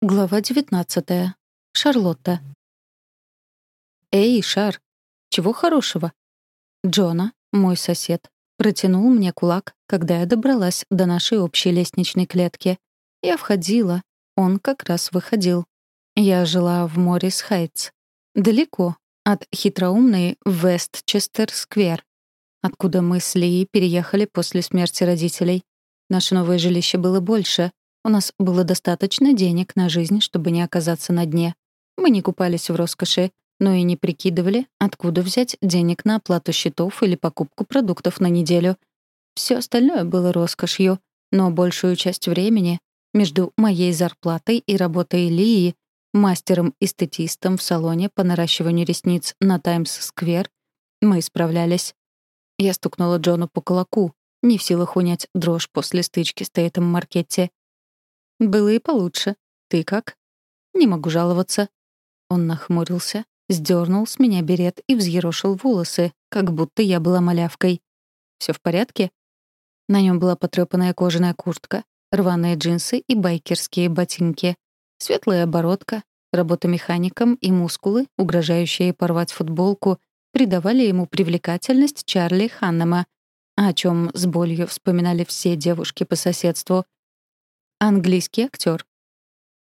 Глава 19. Шарлотта. «Эй, Шар, чего хорошего?» Джона, мой сосед, протянул мне кулак, когда я добралась до нашей общей лестничной клетки. Я входила, он как раз выходил. Я жила в Моррис-Хайтс, далеко от хитроумной Вестчестер-сквер, откуда мы с Ли переехали после смерти родителей. Наше новое жилище было больше, у нас было достаточно денег на жизнь, чтобы не оказаться на дне. Мы не купались в роскоши, но и не прикидывали, откуда взять денег на оплату счетов или покупку продуктов на неделю. Все остальное было роскошью, но большую часть времени между моей зарплатой и работой Лии, мастером-эстетистом в салоне по наращиванию ресниц на Таймс-сквер, мы справлялись. Я стукнула Джону по кулаку, не в силах унять дрожь после стычки с Тейтом Маркетти. Было и получше. Ты как? Не могу жаловаться. Он нахмурился, сдернул с меня берет и взъерошил волосы, как будто я была малявкой. Все в порядке? На нем была потрёпанная кожаная куртка, рваные джинсы и байкерские ботинки, светлая оборотка, работа механиком и мускулы, угрожающие порвать футболку, придавали ему привлекательность Чарли Ханнема, о чем с болью вспоминали все девушки по соседству — Английский актер.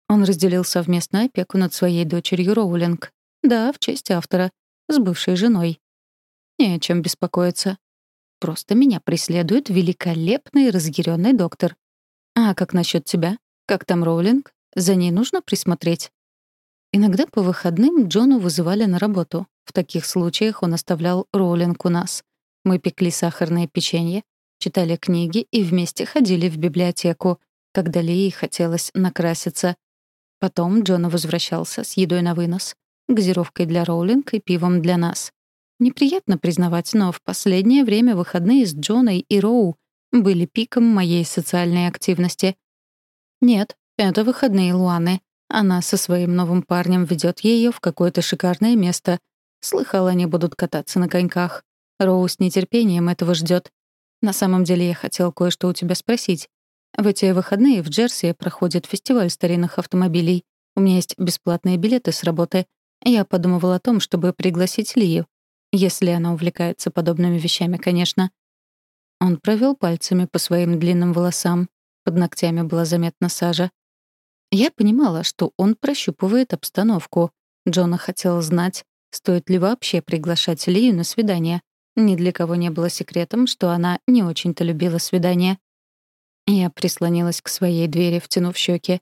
Он разделил совместную опеку над своей дочерью Роулинг. Да, в честь автора. С бывшей женой. Не о чем беспокоиться. Просто меня преследует великолепный разъяренный доктор. А как насчет тебя? Как там Роулинг? За ней нужно присмотреть. Иногда по выходным Джону вызывали на работу. В таких случаях он оставлял Роулинг у нас. Мы пекли сахарное печенье, читали книги и вместе ходили в библиотеку, когда Лии хотелось накраситься. Потом Джона возвращался с едой на вынос, газировкой для Роулинг и пивом для нас. Неприятно признавать, но в последнее время выходные с Джоной и Роу были пиком моей социальной активности. Нет, это выходные Луаны. Она со своим новым парнем ведет ее в какое-то шикарное место. Слыхала, они будут кататься на коньках. Роу с нетерпением этого ждет. На самом деле я хотел кое-что у тебя спросить. В эти выходные в Джерси проходит фестиваль старинных автомобилей. У меня есть бесплатные билеты с работы. Я подумывал о том, чтобы пригласить Лию. Если она увлекается подобными вещами, конечно. Он провел пальцами по своим длинным волосам. Под ногтями была заметна сажа. Я понимала, что он прощупывает обстановку. Джона хотел знать, стоит ли вообще приглашать Лию на свидание. Ни для кого не было секретом, что она не очень-то любила свидания. Я прислонилась к своей двери, втянув щеки.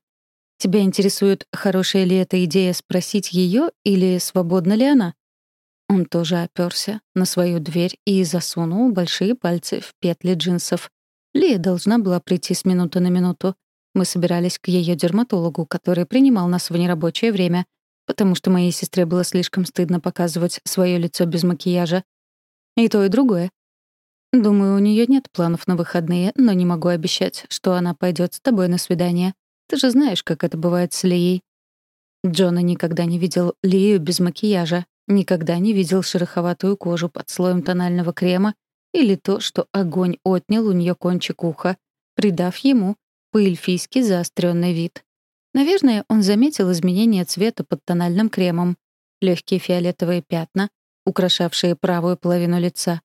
«Тебя интересует, хорошая ли эта идея спросить ее или свободна ли она?» Он тоже оперся на свою дверь и засунул большие пальцы в петли джинсов. Лия должна была прийти с минуты на минуту. Мы собирались к ее дерматологу, который принимал нас в нерабочее время, потому что моей сестре было слишком стыдно показывать свое лицо без макияжа. И то, и другое. Думаю, у нее нет планов на выходные, но не могу обещать, что она пойдет с тобой на свидание. Ты же знаешь, как это бывает с Лией. Джона никогда не видел Лию без макияжа, никогда не видел шероховатую кожу под слоем тонального крема или то, что огонь отнял у нее кончик уха, придав ему по-эльфийски заостренный вид. Наверное, он заметил изменение цвета под тональным кремом, легкие фиолетовые пятна, украшавшие правую половину лица,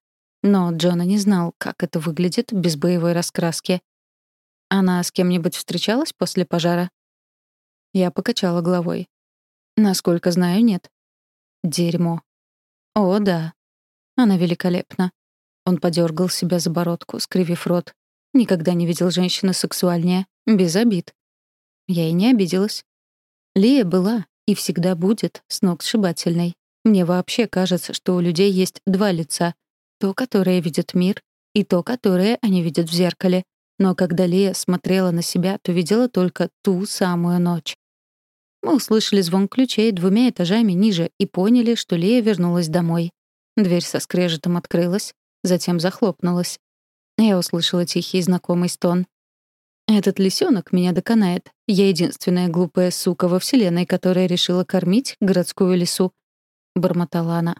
но Джона не знал, как это выглядит без боевой раскраски. Она с кем-нибудь встречалась после пожара? Я покачала головой. Насколько знаю, нет. Дерьмо. О, да. Она великолепна. Он подергал себя за бородку, скривив рот. Никогда не видел женщины сексуальнее, без обид. Я и не обиделась. Лия была и всегда будет сногсшибательной. Мне вообще кажется, что у людей есть два лица — то, которое видит мир, и то, которое они видят в зеркале. Но когда Лия смотрела на себя, то видела только ту самую ночь. Мы услышали звон ключей двумя этажами ниже и поняли, что Лия вернулась домой. Дверь со скрежетом открылась, затем захлопнулась. Я услышала тихий знакомый стон. «Этот лисенок меня доконает. Я единственная глупая сука во вселенной, которая решила кормить городскую лису», — бормотала она.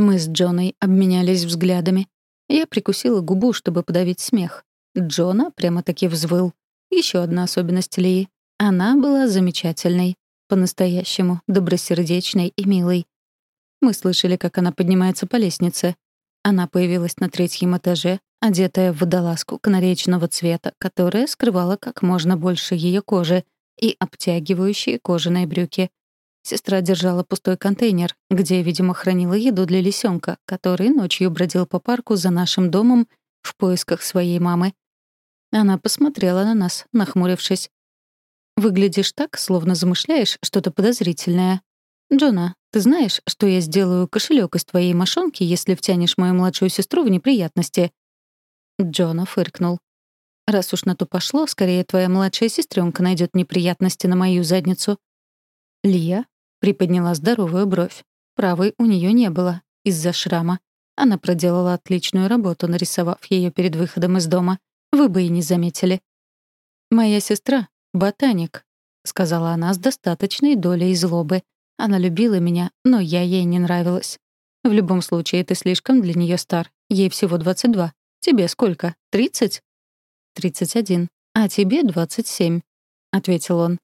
Мы с Джоной обменялись взглядами. Я прикусила губу, чтобы подавить смех. Джона прямо-таки взвыл. Еще одна особенность Лии. Она была замечательной, по-настоящему добросердечной и милой. Мы слышали, как она поднимается по лестнице. Она появилась на третьем этаже, одетая в водолазку канаречного цвета, которая скрывала как можно больше ее кожи, и обтягивающие кожаные брюки. Сестра держала пустой контейнер, где, видимо, хранила еду для лисенка, который ночью бродил по парку за нашим домом в поисках своей мамы. Она посмотрела на нас, нахмурившись. «Выглядишь так, словно замышляешь что-то подозрительное. Джона, ты знаешь, что я сделаю кошелек из твоей мошонки, если втянешь мою младшую сестру в неприятности?» Джона фыркнул. «Раз уж на то пошло, скорее твоя младшая сестренка найдет неприятности на мою задницу». Лия приподняла здоровую бровь. Правой у нее не было, из-за шрама. Она проделала отличную работу, нарисовав ее перед выходом из дома. Вы бы и не заметили. «Моя сестра — ботаник», — сказала она с достаточной долей злобы. Она любила меня, но я ей не нравилась. В любом случае, ты слишком для нее стар. Ей всего 22. Тебе сколько? 30? 31. А тебе 27, ответил он.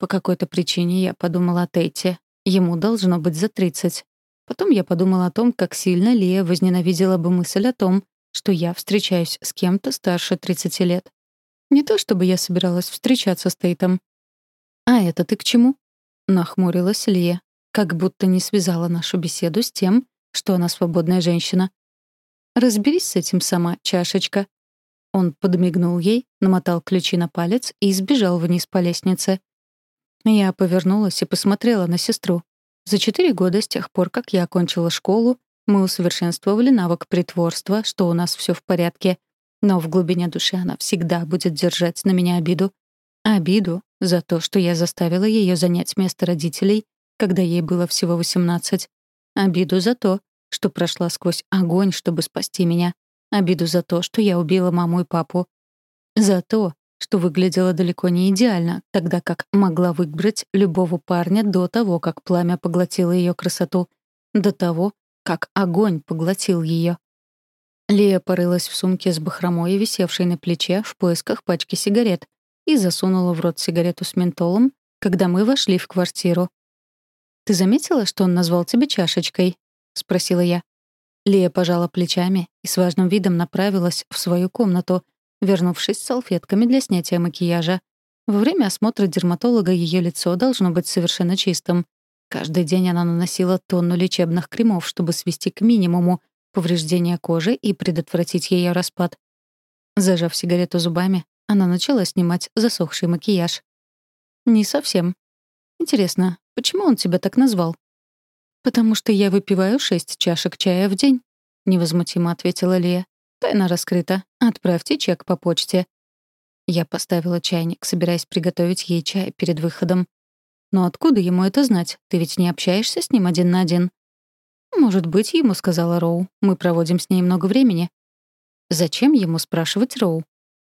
По какой-то причине я подумала о Тейте. Ему должно быть за 30. Потом я подумала о том, как сильно Лия возненавидела бы мысль о том, что я встречаюсь с кем-то старше 30 лет. Не то чтобы я собиралась встречаться с Тейтом. «А это ты к чему?» — нахмурилась Лия, как будто не связала нашу беседу с тем, что она свободная женщина. «Разберись с этим сама, чашечка». Он подмигнул ей, намотал ключи на палец и сбежал вниз по лестнице. Я повернулась и посмотрела на сестру. За четыре года с тех пор, как я окончила школу, мы усовершенствовали навык притворства, что у нас все в порядке. Но в глубине души она всегда будет держать на меня обиду. Обиду за то, что я заставила ее занять место родителей, когда ей было всего 18. Обиду за то, что прошла сквозь огонь, чтобы спасти меня. Обиду за то, что я убила маму и папу. За то, что выглядела далеко не идеально, тогда как могла выбрать любого парня до того, как пламя поглотило ее красоту, до того, как огонь поглотил ее. Лия порылась в сумке с бахромой, висевшей на плече, в поисках пачки сигарет, и засунула в рот сигарету с ментолом, когда мы вошли в квартиру. «Ты заметила, что он назвал тебя чашечкой?» — спросила я. Лия пожала плечами и с важным видом направилась в свою комнату, вернувшись с салфетками для снятия макияжа. Во время осмотра дерматолога ее лицо должно быть совершенно чистым. Каждый день она наносила тонну лечебных кремов, чтобы свести к минимуму повреждения кожи и предотвратить ее распад. Зажав сигарету зубами, она начала снимать засохший макияж. «Не совсем. Интересно, почему он тебя так назвал?» «Потому что я выпиваю шесть чашек чая в день», — невозмутимо ответила Лия. «Тайна раскрыта. Отправьте чек по почте». Я поставила чайник, собираясь приготовить ей чай перед выходом. «Но откуда ему это знать? Ты ведь не общаешься с ним один на один?» «Может быть, ему», — сказала Роу. «Мы проводим с ней много времени». «Зачем ему спрашивать Роу?»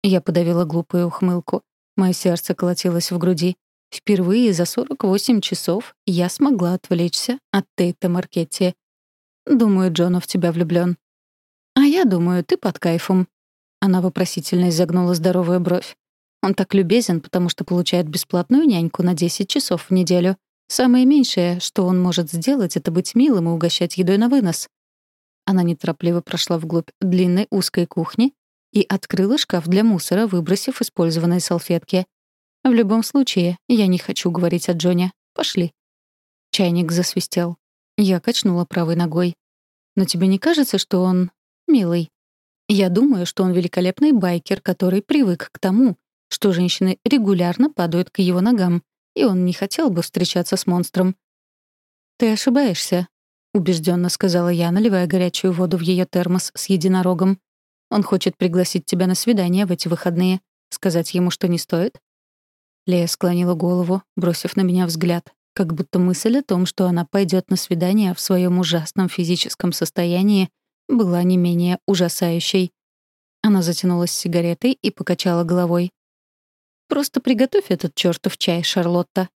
Я подавила глупую ухмылку. Мое сердце колотилось в груди. Впервые за 48 часов я смогла отвлечься от Тейта Маркетти. «Думаю, Джон в тебя влюблён». «А я думаю, ты под кайфом». Она вопросительно изогнула здоровую бровь. «Он так любезен, потому что получает бесплатную няньку на 10 часов в неделю. Самое меньшее, что он может сделать, это быть милым и угощать едой на вынос». Она неторопливо прошла вглубь длинной узкой кухни и открыла шкаф для мусора, выбросив использованные салфетки. В любом случае, я не хочу говорить о Джоне. Пошли. Чайник засвистел. Я качнула правой ногой. Но тебе не кажется, что он милый? Я думаю, что он великолепный байкер, который привык к тому, что женщины регулярно падают к его ногам, и он не хотел бы встречаться с монстром. «Ты ошибаешься», — убежденно сказала я, наливая горячую воду в ее термос с единорогом. «Он хочет пригласить тебя на свидание в эти выходные. Сказать ему, что не стоит?» Лея склонила голову, бросив на меня взгляд, как будто мысль о том, что она пойдет на свидание в своем ужасном физическом состоянии, была не менее ужасающей. Она затянулась сигаретой и покачала головой. «Просто приготовь этот чертов чай, Шарлотта.